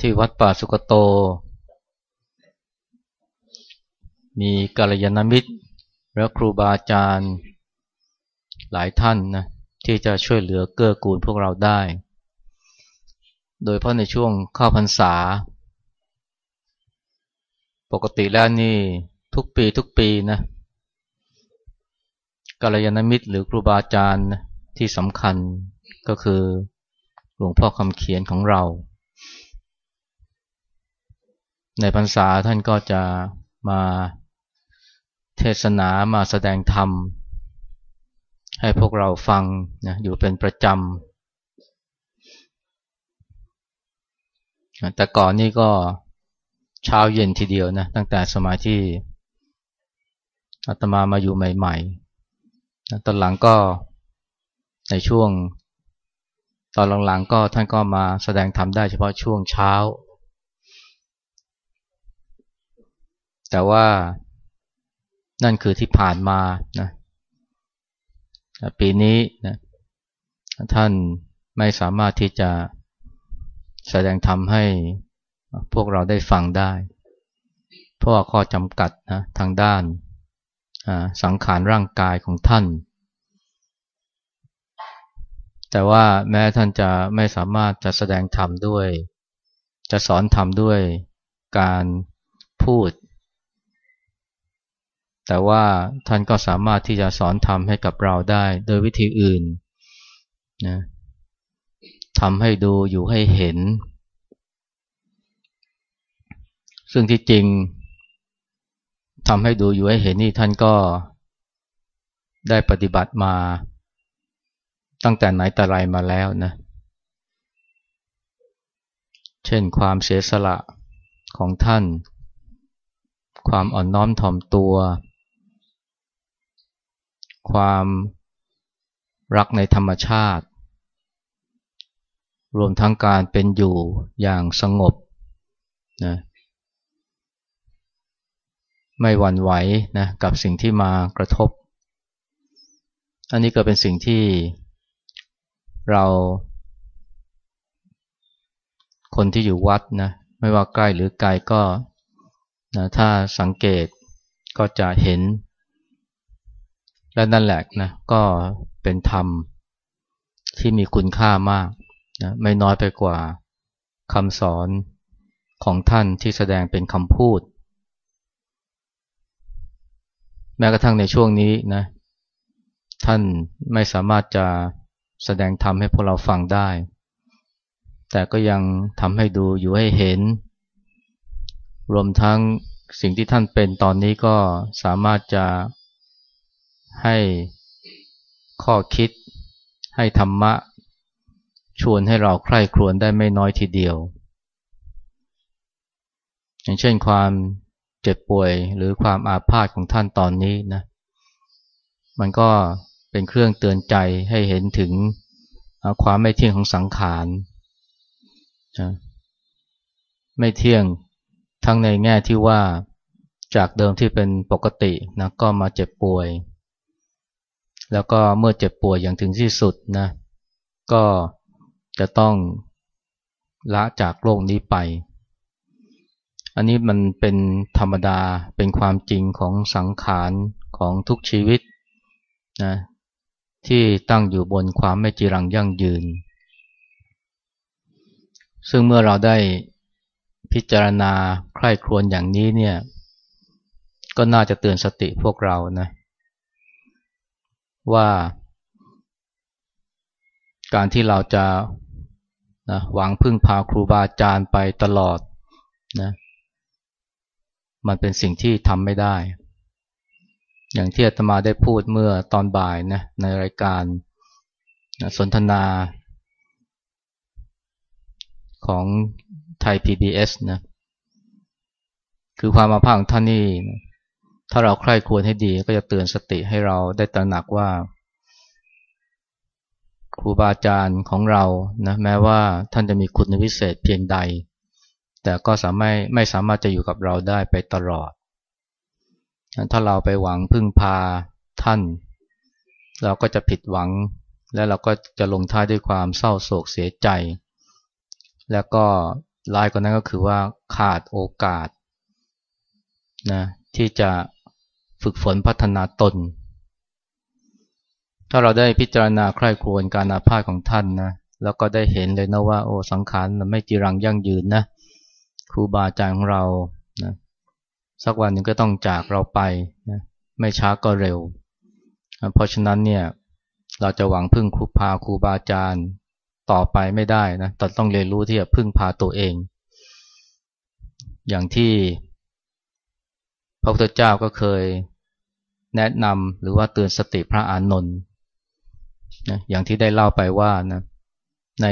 ที่วัดป่าสุกโต มีกัลยาณมิตร และครูบาอาจารย์หลายท่านนะที่จะช่วยเหลือเกื้อกูลพวกเราได้ โดยเพราะในช่วงเข้าพรรษา ปกติแล้วนี่ทุกปีทุกปีนะกัลยาณมิตรหรือครูบาอาจารย์ที่สำคัญก็คือหลวงพ่อคำเขียนของเรา ในพรรษาท่านก็จะมาเทศนามาแสดงธรรม ให้พวกเราฟังนะอยู่เป็นประจำ แต่ก่อนนี่ก็เช้าเย็นทีเดียวนะตั้งแต่สมัยที่อาตมามาอยู่ใหม่ๆ ตอนหลังก็ในช่วง ตอนหลังๆก็ท่านก็มาแสดงธรรมได้เฉพาะช่วงเช้า แต่ว่านั่นคือที่ผ่านมานะปีนี้นะท่านไม่สามารถที่จะแสดงธรรมให้พวกเราได้ฟังได้ เพราะข้อจำกัดนะทางด้านสังขารร่างกายของท่าน แต่ว่าแม้ท่านจะไม่สามารถจะแสดงธรรมด้วย จะสอนธรรมด้วยการพูด แต่ว่าท่านก็สามารถที่จะสอนธรรมให้กับเราได้โดยวิธีอื่นนะทำให้ดูอยู่ให้เห็น ซึ่งที่จริงทำให้ดูอยู่ให้เห็นนี่ท่านก็ได้ปฏิบัติมาตั้งแต่ไหนแต่ไรมาแล้วนะ เช่นความเสียสละของท่าน ความอ่อนน้อมถ่อมตัว ความรักในธรรมชาติ รวมทั้งการเป็นอยู่อย่างสงบนะไม่หวั่นไหวนะกับสิ่งที่มากระทบ อันนี้ก็เป็นสิ่งที่เรา คนที่อยู่วัดนะไม่ว่าใกล้หรือไกลก็นะถ้าสังเกตก็จะเห็น และนั่นแหละนะก็เป็นธรรมที่มีคุณค่ามากนะไม่น้อยไปกว่าคำสอนของท่านที่แสดงเป็นคำพูด แม้กระทั่งในช่วงนี้นะ ท่านไม่สามารถจะแสดงธรรมให้พวกเราฟังได้ แต่ก็ยังทำให้ดูอยู่ให้เห็น รวมทั้งสิ่งที่ท่านเป็นตอนนี้ก็สามารถจะ ให้ข้อคิด ให้ธรรมะ ชวนให้เราใคร่ครวญได้ไม่น้อยทีเดียว อย่างเช่นความเจ็บป่วยหรือความอาพาธของท่านตอนนี้นะ มันก็เป็นเครื่องเตือนใจให้เห็นถึงความไม่เที่ยงของสังขารไม่เที่ยงทั้งในแง่ที่ว่าจากเดิมที่เป็นปกตินะก็มาเจ็บป่วย แล้วก็เมื่อเจ็บป่วยอย่างถึงที่สุดนะก็จะต้องละจากโลกนี้ไป อันนี้มันเป็นธรรมดาเป็นความจริงของสังขารของทุกชีวิตนะที่ตั้งอยู่บนความไม่จีรังยั่งยืน ซึ่งเมื่อเราได้พิจารณาใคร่ครวญอย่างนี้เนี่ย ก็น่าจะเตือนสติพวกเรานะ ว่า การที่เราจะนะหวังพึ่งพาครูบาอาจารย์ไปตลอดนะมันเป็นสิ่งที่ทำไม่ได้ อย่างที่อาตมาได้พูดเมื่อตอนบ่ายนะในรายการนะสนทนาของไทย PBS นะ คือความมาพังท่านนี่ ถ้าเราใคร่ควรให้ดีก็จะเตือนสติให้เราได้ตระหนักว่า ครูบาอาจารย์ของเรานะแม้ว่าท่านจะมีคุณวิเศษเพียงใด แต่ก็สามารถไม่สามารถจะอยู่กับเราได้ไปตลอด ถ้าเราไปหวังพึ่งพาท่าน เราก็จะผิดหวัง และเราก็จะลงท้ายด้วยความเศร้าโศกเสียใจ แล้วก็ร้ายกว่านั้นก็คือว่าขาดโอกาสนะที่จะ ฝึกฝนพัฒนาตน ถ้าเราได้พิจารณาใคร่ครวญการอาพาธของท่านนะแล้วก็ได้เห็นเลยนะว่าโอ้สังขารมันไม่จีรังยั่งยืนนะครูบาอาจารย์ของเรานะสักวันหนึ่งก็ต้องจากเราไปนะไม่ช้าก็เร็ว เพราะฉะนั้นเนี่ยเราจะหวังพึ่งครูพาครูบาอาจารย์ต่อไปไม่ได้นะแต่ต้องเรียนรู้ที่จะพึ่งพาตัวเอง อย่างที่ ระพุทธเจ้าก็เคยแนะนำหรือว่าเตือนสติพระอานนท์นะอย่างที่ได้เล่าไปว่านะใน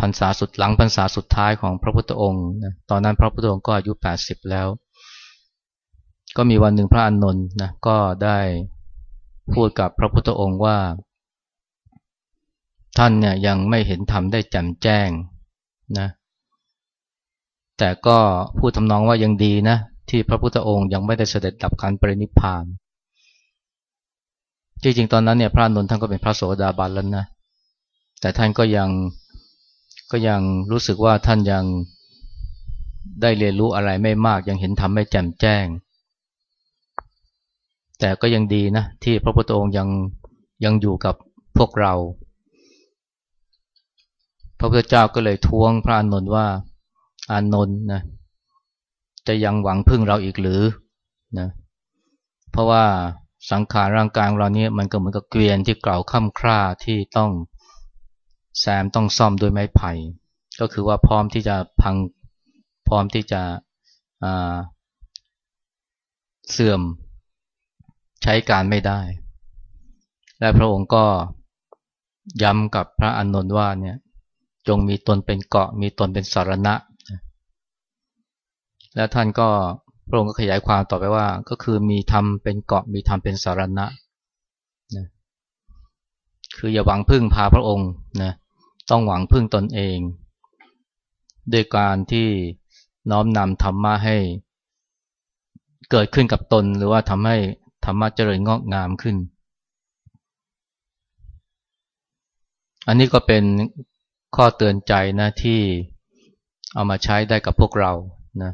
พรรษาสุดหลังพรรษาสุดท้ายของพระพุทธองค์นะตอนนั้นพระพุทธองค์ก็อายุ 80 แล้ว ก็มีวันหนึ่งพระอานนท์นะก็ได้พูดกับพระพุทธองค์ว่า ท่านเนี่ยยังไม่เห็นธรรมได้แจ่มแจ้งนะแต่ก็พูดทำนองว่ายังดีนะ ที่พระพุทธองค์ยังไม่ได้เสด็จดับขันปรินิพานจริงๆตอนนั้นเนี่ยพระนนท์ท่านก็เป็นพระโสดาบันแล้วนะแต่ท่านก็ยังก็ยังรู้สึกว่าท่านยังได้เรียนรู้อะไรไม่มากยังเห็นธรรมไม่แจ่มแจ้ง แต่ก็ยังดีนะที่พระพุทธองค์ยังยังอยู่กับพวกเรา พระพุทธเจ้าก็เลยท้วงพระอานนท์ว่าอานนท์นะ จะยังหวังพึ่งเราอีกหรือนะเพราะว่าสังขารร่างกายของเราเนี่ยมันก็เหมือนกับเกวียนที่เก่าค่ำคร่าที่ต้องแซมต้องซ่อมด้วยไม้ไผ่ ก็คือว่าพร้อมที่จะพังพร้อมที่จะเสื่อมใช้การไม่ได้ และพระองค์ก็ย้ำกับพระอานนท์ว่าเนี่ยจงมีตนเป็นเกาะมีตนเป็นสารณะ และท่านก็พระองค์ก็ขยายความต่อไปว่า ก็คือมีธรรมเป็นเกาะมีธรรมเป็นสารณะนะคืออย่าหวังพึ่งพาพระองค์นะต้องหวังพึ่งตนเองด้วยการที่น้อมนำธรรมะให้ เกิดขึ้นกับตนหรือว่าทำให้ธรรมะเจริญงอกงามขึ้น อันนี้ก็เป็นข้อเตือนใจนะที่เอามาใช้ได้กับพวกเรานะ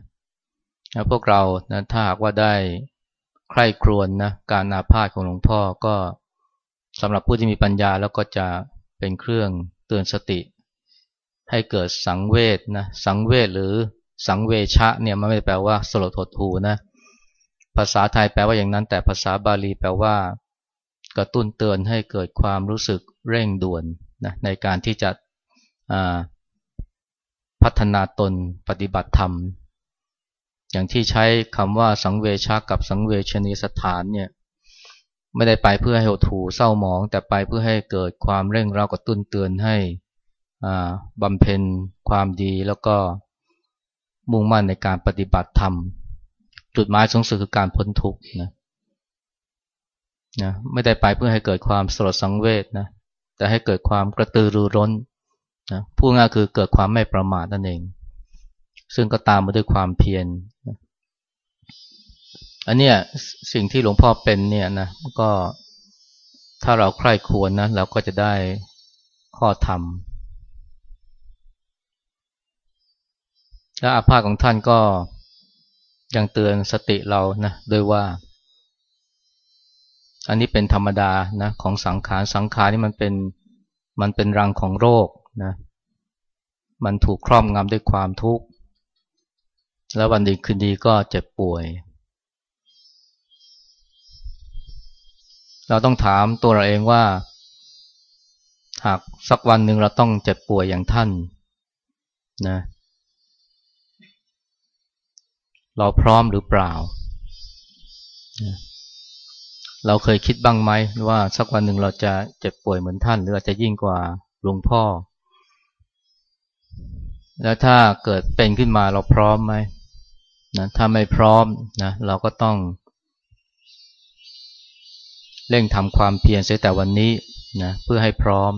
นะพวกเรานะถ้าหากว่าได้ใคร่ครวญนะการอาพาธของหลวงพ่อก็สำหรับผู้ที่มีปัญญาแล้วก็จะเป็นเครื่องเตือนสติ ให้เกิดสังเวชนะสังเวชหรือสังเวชะเนี่ยมันไม่ได้แปลว่าสลดหดหูนะภาษาไทยแปลว่าอย่างนั้น แต่ภาษาบาลีแปลว่า กระตุ้นเตือนให้เกิดความรู้สึกเร่งด่วนนะในการที่จะพัฒนาตนปฏิบัติธรรม อย่างที่ใช้คำว่าสังเวชากับสังเวชนีสถานเนี่ยไม่ได้ไปเพื่อให้หดหูเศร้าหมอง แต่ไปเพื่อให้เกิดความเร่งเร้ากระตุ้นเตือนให้บำเพ็ญความดีแล้วก็มุ่งมั่นในการปฏิบัติธรรม จุดหมายสูงสุดคือการพ้นทุกข์นะนะไม่ได้ไปเพื่อให้เกิดความสลดสังเวชนะแต่ให้เกิดความกระตือรือร้นนะพูดง่ายคือเกิดความไม่ประมาทนั่นเอง ซึ่งก็ตามมาด้วยความเพียรอันเนี้ยสิ่งที่หลวงพ่อเป็นเนี่ยนะก็ถ้าเราใคร่ควรนะเราก็จะได้ข้อธรรมและอาภาษของท่านก็ยังเตือนสติเรานะโดยว่า อันนี้เป็นธรรมดานะของสังขารสังขารนี่มันเป็นมันเป็นรังของโรคนะมันถูกครอบงำด้วยความทุกข์ แล้ววันดีคืนดีก็เจ็บป่วย เราต้องถามตัวเราเองว่า หากสักวันหนึ่งเราต้องเจ็บป่วยอย่างท่านนะเราพร้อมหรือเปล่า เราเคยคิดบ้างไหมว่าสักวันหนึ่งเราจะเจ็บป่วยเหมือนท่าน หรืออาจจะยิ่งกว่าหลวงพ่อ แล้วถ้าเกิดเป็นขึ้นมาเราพร้อมไหม นะถ้าไม่พร้อมนะเราก็ต้องเร่งทำความเพียรเสียแต่วันนี้นะเพื่อให้พร้อม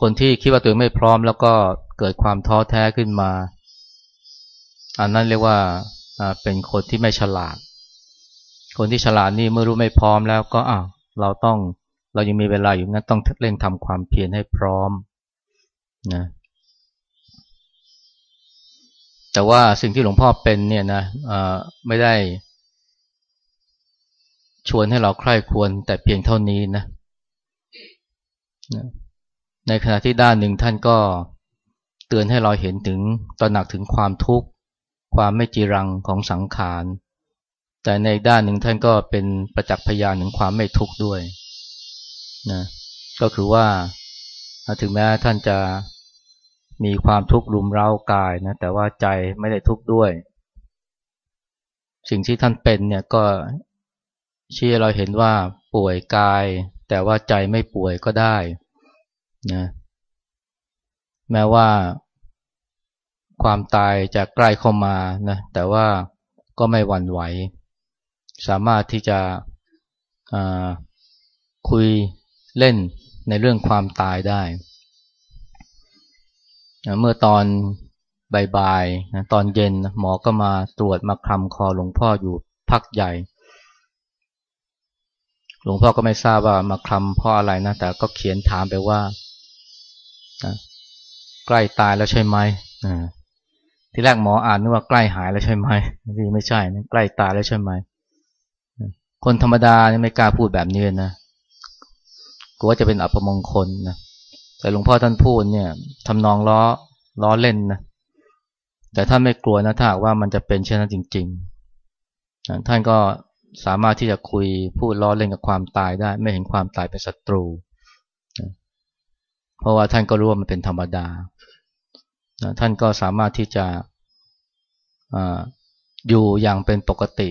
คนที่คิดว่าตัวเองไม่พร้อมแล้วก็เกิดความท้อแท้ขึ้นมา อันนั้นเรียกว่าเป็นคนที่ไม่ฉลาด คนที่ฉลาดนี่เมื่อรู้ไม่พร้อมแล้วก็อ้าวเราต้องเรายังมีเวลาอยู่งั้นต้องเร่งทำความเพียรให้พร้อมนะ แต่ว่าสิ่งที่หลวงพ่อเป็นเนี่ยนะไม่ได้ ชวนให้เราใคร่ควรแต่เพียงเท่านี้นะ ในขณะที่ด้านหนึ่งท่านก็เตือนให้เราเห็นถึงตระหนักถึงความทุกข์ ความไม่จีรังของสังขาร แต่ในด้านหนึ่งท่านก็เป็นประจักษ์พยานถึงความไม่ทุกข์ด้วยนะก็คือว่าถึงแม้ท่านจะ มีความทุกข์รุมเร้ากายนะแต่ว่าใจไม่ได้ทุกข์ด้วย สิ่งที่ท่านเป็นเนี่ยก็ชี้เราเห็นว่าป่วยกาย แต่ว่าใจไม่ป่วยก็ได้นะแม้ว่า ความตายจะใกล้เข้ามานะแต่ว่าก็ไม่หวั่นไหว สามารถที่จะคุยเล่นในเรื่องความตายได้ เมื่อตอนบ่ายๆตอนเย็นหมอก็มาตรวจมาคลำคอหลวงพ่ออยู่พักใหญ่ หลวงพ่อก็ไม่ทราบว่ามาคลำเพราะอะไรนะ แต่ก็เขียนถามไปว่า ใกล้ตายแล้วใช่ไหมที่แรกหมออ่านนึกว่าใกล้หายแล้วใช่ไหมที่ไม่ใช่นะใกล้ตายแล้วใช่ไหมคนธรรมดาไม่กล้าพูดแบบนี้นะกลัวจะเป็นอัปมงคลนะ แต่หลวงพ่อท่านพูดเนี่ยทำนองล้อล้อเล่นนะแต่ท่านไม่กลัวนะถ้าว่ามันจะเป็นเช่นนั้นจริงๆท่านก็สามารถที่จะคุยพูดล้อเล่นกับความตายได้ ไม่เห็นความตายเป็นศัตรู เพราะว่าท่านก็รู้ว่ามันเป็นธรรมดา ท่านก็สามารถที่จะออยู่อย่างเป็นปกติ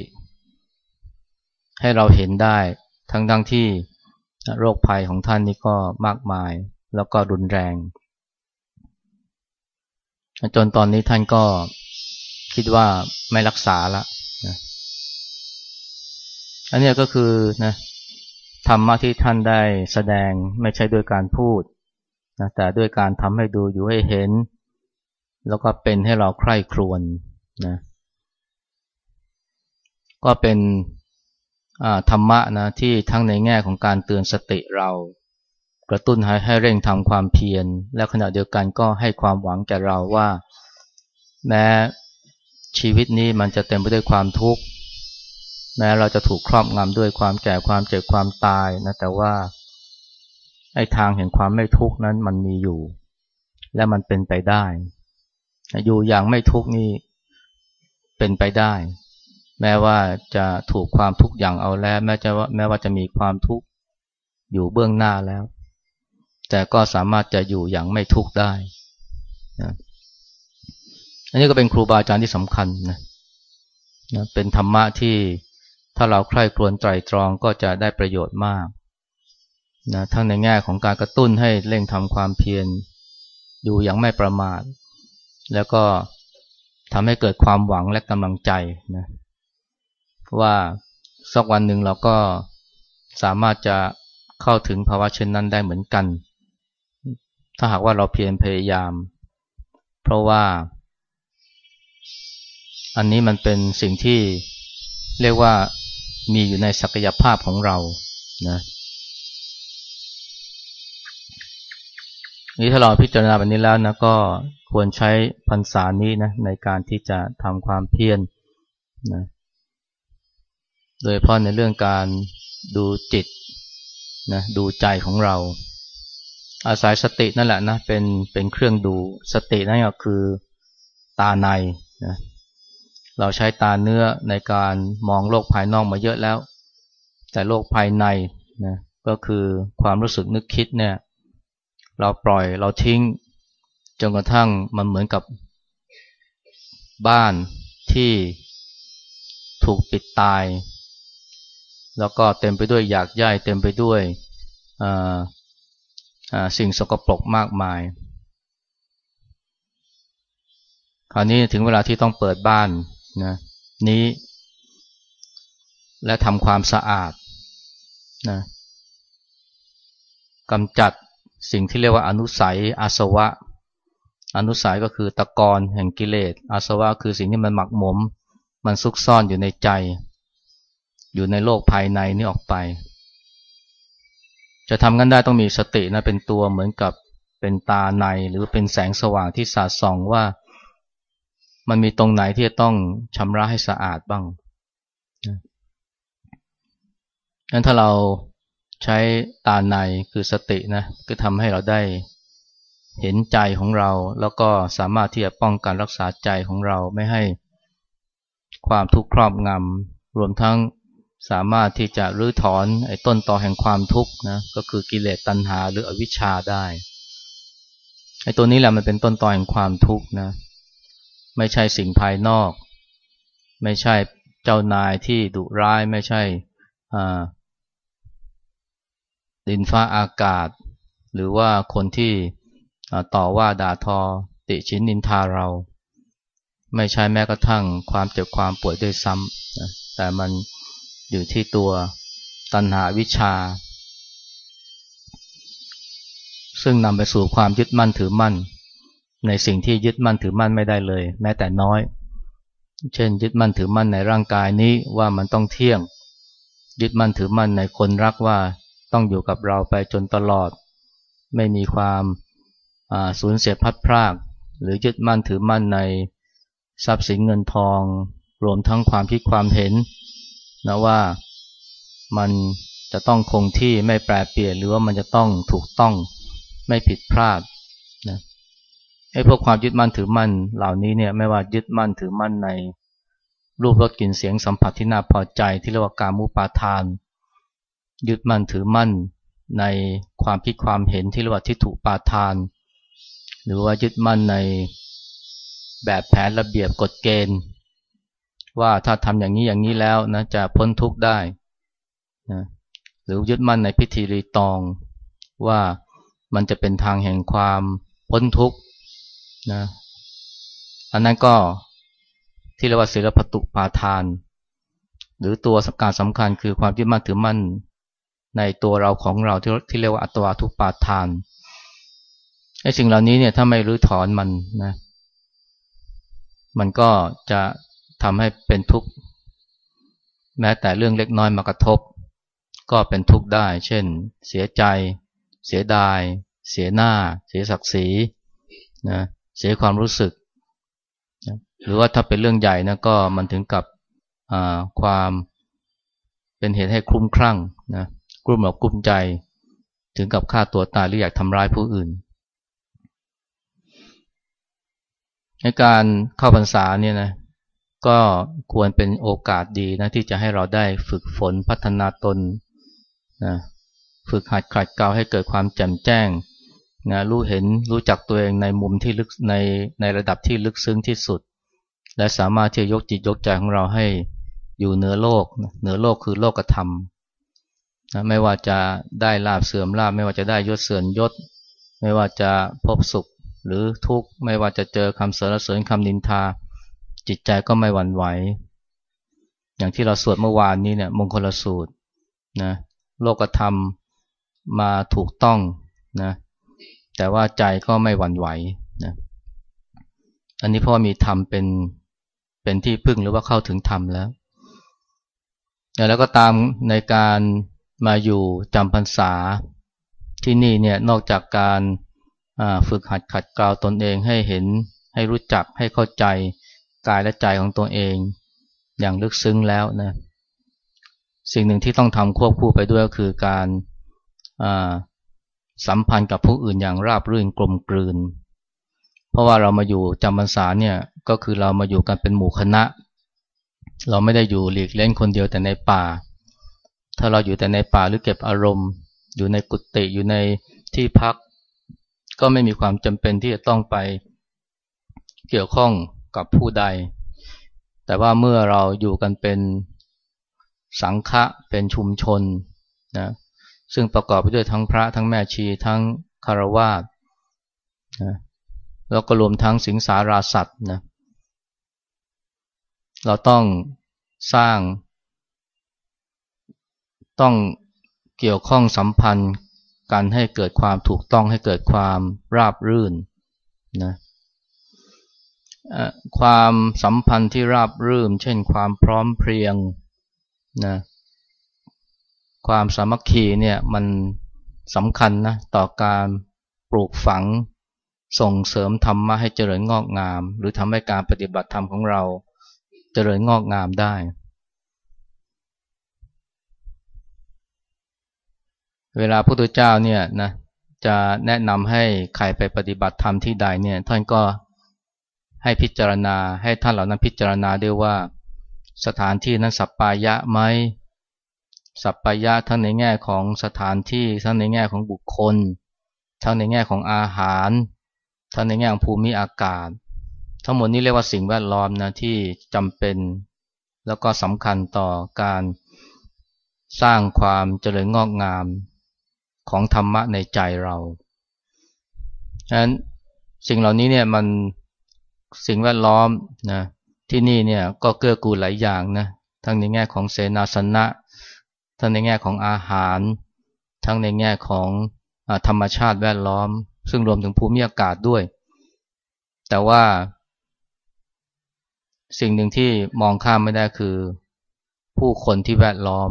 ให้เราเห็นได้ทั้งดังที่โรคภัยของท่านนี่ก็มากมาย แล้วก็รุนแรง จนตอนนี้ท่านก็คิดว่าไม่รักษาละนะอันนี้ก็คือนะธรรมะที่ท่านได้แสดงไม่ใช่โดยการพูดนะแต่ด้วยการทำให้ดูอยู่ให้เห็น แล้วก็เป็นให้เราใคร่ครวญนะก็เป็นธรรมะนะที่ทั้งในแง่ของการเตือนสติเรา กระตุ้นให้ให้เร่งทำความเพียร และขณะเดียวกันก็ให้ความหวังแก่เราว่า แม้ชีวิตนี้มันจะเต็มไปด้วยความทุกข์ แม้เราจะถูกครอบงำด้วยความแก่ความเจ็บความตายนะแต่ว่าไอ้ทางแห่งความไม่ทุกข์นั้นมันมีอยู่ และมันเป็นไปได้ อยู่อย่างไม่ทุกข์นี่เป็นไปได้ แม้ว่าจะถูกความทุกข์อย่างเอาแล้ว แม้จะว่าแม้ว่าจะมีความทุกข์อยู่เบื้องหน้าแล้ว แต่ก็สามารถจะอยู่อย่างไม่ทุกข์ได้นะอันนี้ก็เป็นครูบาอาจารย์ที่สำคัญนะนะเป็นธรรมะที่ถ้าเราใคร่ครวญไตรตรองก็จะได้ประโยชน์มากนะทั้งในแง่ของการกระตุ้นให้เร่งทำความเพียรอยู่อย่างไม่ประมาท แล้วก็ทำให้เกิดความหวังและกำลังใจนะว่าสักวันหนึ่งเราก็สามารถจะเข้าถึงภาวะเช่นนั้นได้เหมือนกัน ถ้าหากว่าเราเพียรพยายาม เพราะว่า อันนี้มันเป็นสิ่งที่เรียกว่ามีอยู่ในศักยภาพของเรานะนี่ถ้าเราพิจารณาแบบนี้แล้วนะก็ควรใช้พรรษานี้นะในการที่จะทำความเพียรนะโดยเพราะในเรื่องการดูจิตนะดูใจของเรา อาศัยสตินั่นแหละนะเป็นเป็นเครื่องดูสตินั่นก็คือตาในนะเราใช้ตาเนื้อในการมองโลกภายนอกมาเยอะแล้ว แต่โลกภายในนะก็คือความรู้สึกนึกคิดเนี่ย เราปล่อยเราทิ้งจนกระทั่งมันเหมือนกับบ้านที่ถูกปิดตาย แล้วก็เต็มไปด้วยอยากย่ายเต็มไปด้วย สิ่งสกปรกมากมาย คราวนี้ถึงเวลาที่ต้องเปิดบ้านนะนี้ และทำความสะอาดนะกำจัดสิ่งที่เรียกว่าอนุสัยอาสวะ อนุสัยก็คือตะกอนแห่งกิเลส อาสวะคือสิ่งที่มันหมักหมม มันซุกซ่อนอยู่ในใจ อยู่ในโลกภายในนี่ออกไป จะทำกันได้ต้องมีสตินะเป็นตัวเหมือนกับเป็นตาในหรือเป็นแสงสว่างที่สาดส่องว่า มันมีตรงไหนที่จะต้องชำระให้สะอาดบ้างงั้นถ้าเราใช้ตาในคือสตินะก็ทำให้เราได้เห็นใจของเรา แล้วก็สามารถที่จะป้องกันรักษาใจของเราไม่ให้ความทุกข์ครอบงำรวมทั้ง สามารถที่จะรื้อถอนไอ้ต้นตอแห่งความทุกข์นะก็คือกิเลสตัณหาหรืออวิชชาได้ไอ้ตัวนี้แหละมันเป็นต้นตอแห่งความทุกข์นะไม่ใช่สิ่งภายนอก ไม่ใช่เจ้านายที่ดุร้ายไม่ใช่ดินฟ้าอากาศ หรือว่าคนที่ต่อว่าด่าทอ ติชินนินทาเรา ไม่ใช่แม้กระทั่งความเจ็บความป่วยด้วยซ้ำแต่มัน อยู่ที่ตัวตัณหาวิชา ซึ่งนำไปสู่ความยึดมั่นถือมั่น ในสิ่งที่ยึดมั่นถือมั่นไม่ได้เลย แม้แต่น้อย เช่น ยึดมั่นถือมั่นในร่างกายนี้ว่ามันต้องเที่ยง ยึดมั่นถือมั่นในคนรักว่าต้องอยู่กับเราไปจนตลอด ไม่มีความสูญเสียพัดพราก หรือยึดมั่นถือมั่นในทรัพย์สินเงินทอง รวมทั้งความคิดความเห็น นะว่ามันจะต้องคงที่ไม่แปรเปลี่ยนหรือว่ามันจะต้องถูกต้องไม่ผิดพลาดนะไอ้พวกความยึดมั่นถือมั่นเหล่านี้เนี่ยไม่ว่ายึดมั่นถือมั่นในรูปรสกลิ่นเสียงสัมผัสที่น่าพอใจที่เรียกว่าการมุปาทาน ยึดมั่นถือมั่นในความคิดความเห็นที่เรียกว่าทิฏฐุปาทาน หรือว่ายึดมั่นในแบบแผนระเบียบกฎเกณฑ์ ว่าถ้าทำอย่างนี้อย่างนี้แล้วนะจะพ้นทุกข์ได้นะหรือยึดมั่นในพิธีรีตอง ว่ามันจะเป็นทางแห่งความพ้นทุกข์นะอันนั้นก็ที่เรียกว่าศิลปตุปาทาน หรือตัวสการสำคัญคือความยึดมั่นถือมั่นในตัวเราของเราที่ที่เรียกว่าอัตวาทุปาทานไอ้สิ่งเหล่านี้เนี่ยถ้าไม่รื้อถอนมันนะ มันก็จะ ทำให้เป็นทุกข์ แม้แต่เรื่องเล็กน้อยมากระทบ ก็เป็นทุกข์ได้ เช่น เสียใจ เสียดาย เสียหน้า เสียศักดิ์ศรีนะเสียความรู้สึก หรือว่าถ้าเป็นเรื่องใหญ่นะก็มันถึงกับความเป็นเหตุให้คลุ้มคลั่งนะกลุ้มหอกกลุ้มใจ ถึงกับฆ่าตัวตายหรืออยากทำร้ายผู้อื่นในการเข้าพรรษาเนี่ยนะ ก็ควรเป็นโอกาสดีนะที่จะให้เราได้ฝึกฝนพัฒนาตนนะฝึกหัดขัดเกลาให้เกิดความแจ่มแจ้งนะรู้เห็นรู้จักตัวเองในมุมที่ลึกในในระดับที่ลึกซึ้งที่สุด และสามารถที่จะยกจิตยกใจของเราให้อยู่เหนือโลกเหนือโลกคือโลกธรรมนะไม่ว่าจะได้ลาบเสื่อมลาบไม่ว่าจะได้ยศเสื่อมยศ ไม่ว่าจะพบสุขหรือทุกข์ไม่ว่าจะเจอคำเสรเสริญคำนินทา จิตใจก็ไม่หวั่นไหว อย่างที่เราสวดเมื่อวานนี้เนี่ยมงคลสูตรนะโลกธรรมมาถูกต้องนะแต่ว่าใจก็ไม่หวั่นไหวนะอันนี้พราะมีธรรมเป็นเป็นที่พึ่งหรือว่าเข้าถึงธรรมแล้วแล้วก็ตามในการมาอยู่จำพรรษาที่นี่เนี่ยนอกจากการฝึกหัดขัดเกลาตนเองให้เห็นให้รู้จักให้เข้าใจ กายและใจของตัวเอง อย่างลึกซึ้งแล้วนะสิ่งหนึ่งที่ต้องทำควบคู่ไปด้วยก็คือการสัมพันธ์กับผู้อื่นอย่างราบรื่นกลมกลืน เพราะว่าเรามาอยู่จำพรรษาเนี่ยก็คือเรามาอยู่กันเป็นหมู่คณะ เราไม่ได้อยู่หลีกเล่นคนเดียวแต่ในป่า ถ้าเราอยู่แต่ในป่าหรือเก็บอารมณ์ อยู่ในกุฏิอยู่ในที่พัก ก็ไม่มีความจำเป็นที่จะต้องไปเกี่ยวข้อง กับผู้ใด แต่ว่าเมื่อเราอยู่กันเป็นสังฆะเป็นชุมชนนะซึ่งประกอบไปด้วยทั้งพระทั้งแม่ชีทั้งคารวาสนะแล้วก็รวมทั้งสิงสาราสัตว์นะเราต้องสร้าง ต้องเกี่ยวข้องสัมพันธ์กันให้เกิดความถูกต้องให้เกิดความราบรื่นนะ ความสัมพันธ์ที่ราบรื่น เช่นความพร้อมเพรียงนะความสามัคคีเนี่ยมันสำคัญนะต่อการปลูกฝังส่งเสริมธรรมะให้เจริญงอกงาม หรือทำให้การปฏิบัติธรรมของเราเจริญงอกงามได้ เวลาพระพุทธเจ้าเนี่ยนะจะแนะนำให้ใครไปปฏิบัติธรรมที่ใดเนี่ยท่านก็ ให้พิจารณาให้ท่านเหล่านั้นพิจารณาด้วยว่า สถานที่นั้นสัปปายะไหมสัปปายะทั้งในแง่ของสถานที่ทั้งในแง่ของบุคคล ทั้งในแง่ของอาหาร ทั้งในแง่ของภูมิอากาศ ทั้งหมดนี้เรียกว่าสิ่งแวดล้อมนะที่จำเป็น แล้วก็สำคัญต่อการสร้างความเจริญงอกงามของธรรมะในใจเราฉะนั้นสิ่งเหล่านี้เนี่ยมัน สิ่งแวดล้อมนะที่นี่เนี่ยก็เกื้อกูลหลายอย่างนะทั้งในแง่ของเสนาสนะ ทั้งในแง่ของอาหาร ทั้งในแง่ของอธรรมชาติแวดล้อม ซึ่งรวมถึงภูมิอากาศด้วย แต่ว่า สิ่งหนึ่งที่มองข้ามไม่ได้คือ ผู้คนที่แวดล้อม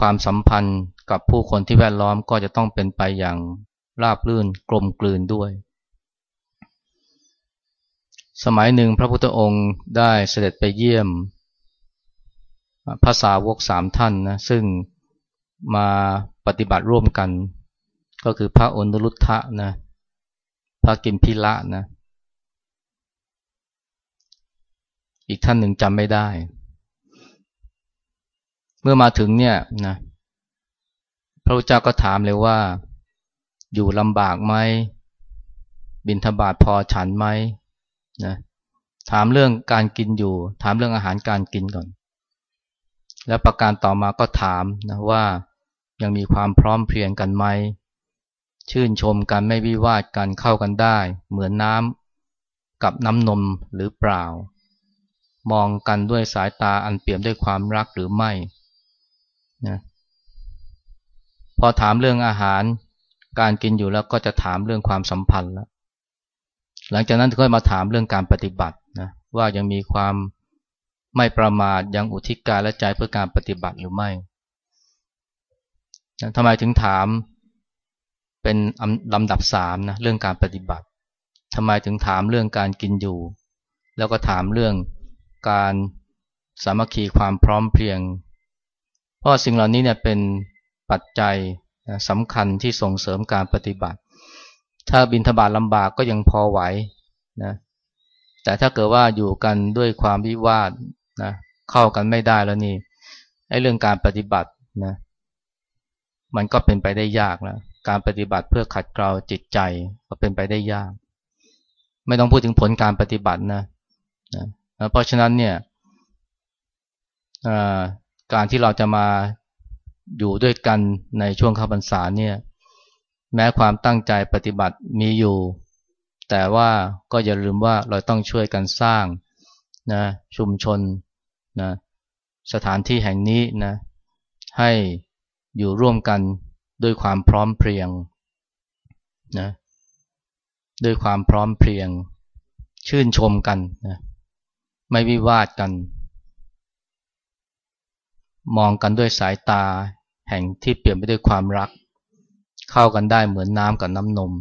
ความสัมพันธ์กับผู้คนที่แวดล้อมก็จะต้องเป็นไปอย่างราบรื่นกลมกลืนด้วย สมัยหนึ่งพระพุทธองค์ได้เสด็จไปเยี่ยมภาษาวกสามท่านนะซึ่งมาปฏิบัติร่วมกัน ก็คือพระอนุรุทธะนะพระกิมพิละนะ อีกท่านหนึ่งจำไม่ได้ เมื่อมาถึงเนี่ยนะพระเจ้าก็ถามเลยว่า อยู่ลำบากไหมบินทบาทพอฉันไหม นะถามเรื่องการกินอยู่ ถามเรื่องอาหารการกินก่อน แล้วประการต่อมาก็ถามนะว่ายังมีความพร้อมเพรียงกันไหมชื่นชมกันไม่วิวาทกันเข้ากันได้ เหมือนน้ำกับน้ำนมหรือเปล่า มองกันด้วยสายตาอันเปี่ยมด้วยความรักหรือไม่นะพอถามเรื่องอาหารการกินอยู่แล้วก็จะถามเรื่องความสัมพันธ์แล้ว หลังจากนั้นก็มาถามเรื่องการปฏิบัตินะว่ายังมีความไม่ประมาทยังอุทิศกายและใจเพื่อการปฏิบัติหรือไม่ทำไมถึงถามเป็นลำดับสามนะเรื่องการปฏิบัติทำไมถึงถามเรื่องการกินอยู่ แล้วก็ถามเรื่องการสามัคคีความพร้อมเพรียง เพราะสิ่งเหล่านี้เนี่ยเป็นปัจจัยสำคัญที่ส่งเสริมการปฏิบัติ ถ้าบินทบาทลำบากก็ยังพอไหวนะแต่ถ้าเกิดว่าอยู่กันด้วยความวิวาทนะเข้ากันไม่ได้แล้วนี่ไอ้เรื่องการปฏิบัตินะมันก็เป็นไปได้ยากแล้วการปฏิบัติเพื่อขัดเกลาจิตใจก็เป็นไปได้ยาก ไม่ต้องพูดถึงผลการปฏิบัตินะนะเพราะฉะนั้นเนี่ยการที่เราจะมาอยู่ด้วยกันในช่วงข้าพรรษาเนี่ย แม้ความตั้งใจปฏิบัติมีอยู่ แต่ว่าก็อย่าลืมว่าเราต้องช่วยกันสร้างนะชุมชนนะสถานที่แห่งนี้นะให้อยู่ร่วมกันด้วยความพร้อมเพรียงนะด้วยความพร้อมเพรียง ชื่นชมกันนะไม่วิวาทกัน มองกันด้วยสายตาแห่งที่เปลี่ยนไปด้วยความรัก เข้ากันได้เหมือนน้ำกับน้ำนม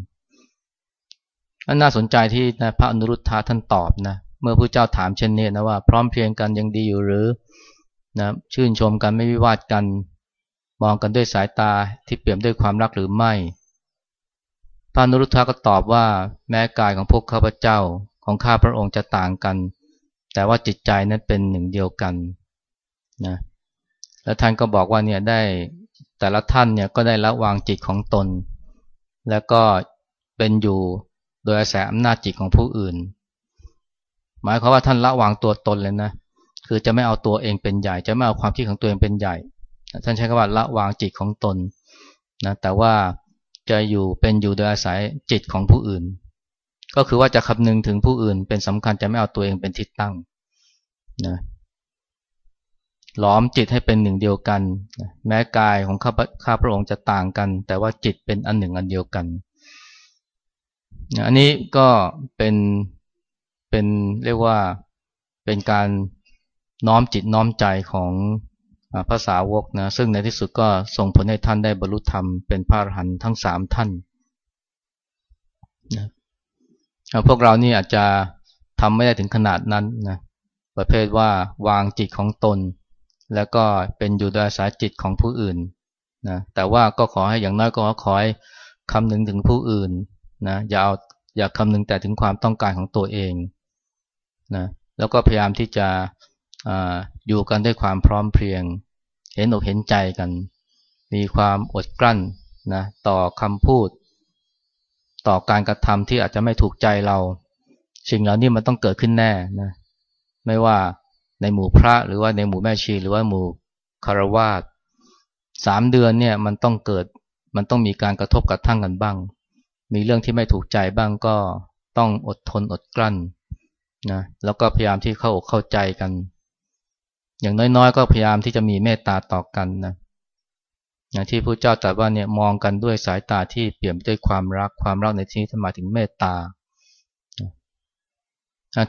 อันน่าสนใจที่นะพระอนุรุทธะท่านตอบนะเมื่อพระเจ้าถามเช่นนี้นะว่าพร้อมเพียงกันยังดีอยู่หรือนะชื่นชมกันไม่วิวาทกัน มองกันด้วยสายตาที่เปลี่ยนด้วยความรักหรือไม่ พระอนุรุทธะก็ตอบว่าแม้กายของพวกข้าพเจ้าของข้าพระองค์จะต่างกัน แต่ว่าจิตใจนั้นเป็นหนึ่งเดียวกันนะแล้วท่านก็บอกว่าเนี่ยได้ แต่ละท่านเนี่ยก็ได้ละวางจิตของตน แล้วก็เป็นอยู่โดยอาศัยอำนาจจิตของผู้อื่น หมายความว่าท่านละวางตัวตนเลยนะ คือจะไม่เอาตัวเองเป็นใหญ่ จะไม่เอาความคิดของตัวเองเป็นใหญ่ ท่านใช้คำว่าละวางจิตของตนนะแต่ว่าจะอยู่เป็นอยู่โดยอาศัยจิตของผู้อื่น ก็คือว่าจะคำนึงถึงผู้อื่นเป็นสำคัญจะไม่เอาตัวเองเป็นทิศตั้งนะ หลอมจิตให้เป็นหนึ่งเดียวกัน แม้กายของข้าข้าพระองค์จะต่างกัน แต่ว่าจิตเป็นอันหนึ่งอันเดียวกันอันนี้ก็เป็นเป็นเรียกว่าเป็นการน้อมจิตน้อมใจของภาษาวกนะซึ่งในที่สุดก็ส่งผลให้ท่านได้บรรลุธรรมเป็นพระอรหันต์ทั้งสามท่านนะพวกเรานี่อาจจะทำไม่ได้ถึงขนาดนั้นนะประเภทว่าวางจิตของตน แล้วก็เป็นอยู่โดยอาศัยจิตของผู้อื่นนะแต่ว่าก็ขอให้อย่างน้อยก็ขอให้คำนึงถึงผู้อื่นนะอย่าเอาอย่าคำนึงแต่ถึงความต้องการของตัวเองนะแล้วก็พยายามที่จะออยู่กันด้วยความพร้อมเพรียง เห็นอกเห็นใจกัน มีความอดกลั้นนะต่อคำพูด ต่อการกระทำที่อาจจะไม่ถูกใจเรา สิ่งเหล่านี้มันต้องเกิดขึ้นแน่นะไม่ว่า ในหมู่พระหรือว่าในหมู่แม่ชี หรือว่าหมู่คารวาสสามเดือนเนี่ยมันต้องเกิดมันต้องมีการกระทบกระทั่งกันบ้าง มีเรื่องที่ไม่ถูกใจบ้างก็ต้องอดทนอดกลั้นนะแล้วก็พยายามที่เข้าอกเข้าใจกัน อย่างน้อยๆ ก็พยายามที่จะมีเมตตาต่อกันนะอย่างที่พระเจ้าตรัสว่าเนี่ยมองกันด้วยสายตาที่เปี่ยมด้วยความรักความรักในที่นี้หมายถึงเมตตา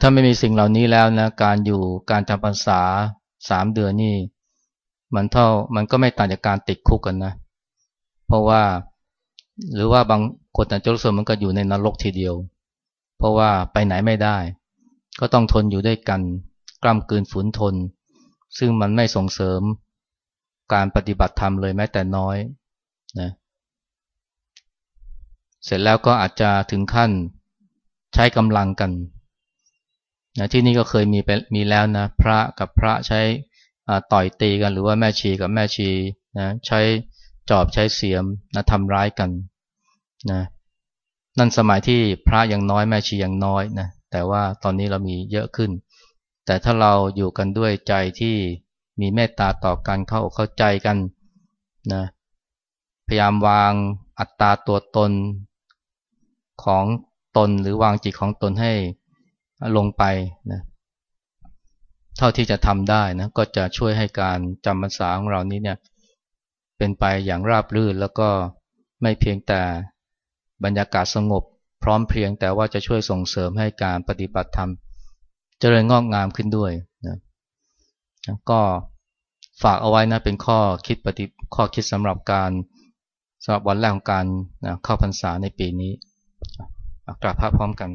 ถ้าไม่มีสิ่งเหล่านี้แล้วนะการอยู่การจำพรรษาสามเดือนนี่มันเท่ามันก็ไม่ต่างจากการติดคุกกันนะ เพราะว่าหรือว่าบางคนแต่จรุสมันก็อยู่ในนรกทีเดียว เพราะว่าไปไหนไม่ได้ ก็ต้องทนอยู่ด้วยกันกล้ำกืนฝืนทน ซึ่งมันไม่ส่งเสริมการปฏิบัติธรรมเลยแม้แต่น้อยนะเสร็จแล้วก็อาจจะถึงขั้นใช้กำลังกัน นะที่นี่ก็เคยมีไปมีแล้วนะพระกับพระใช้ต่อยตีกัน หรือว่าแม่ชีกับแม่ชีนะใช้จอบใช้เสียมนะทำร้ายกันนะนั่นสมัยที่พระยังน้อยแม่ชียังน้อยนะแต่ว่าตอนนี้เรามีเยอะขึ้น แต่ถ้าเราอยู่กันด้วยใจที่มีเมตตาต่อกันเข้าเข้าใจกันนะพยายามวางอัตตาตัวตนของตนหรือวางจิตของตนให้ ลงไปนะเท่าที่จะทำได้นะก็จะช่วยให้การจำพรรษาของเรานี้เนี่ยเป็นไปอย่างราบรื่นแล้วก็ไม่เพียงแต่บรรยากาศสงบ พร้อมเพียงแต่ว่าจะช่วยส่งเสริมให้การปฏิบัติธรรม เจริญงอกงามขึ้นด้วยนะก็ฝากเอาไว้นะเป็นข้อคิดปฏิข้อคิดสำหรับการสำหรับวันแรกของการเข้าพรรษาในปีนี้กราบพระพร้อมกัน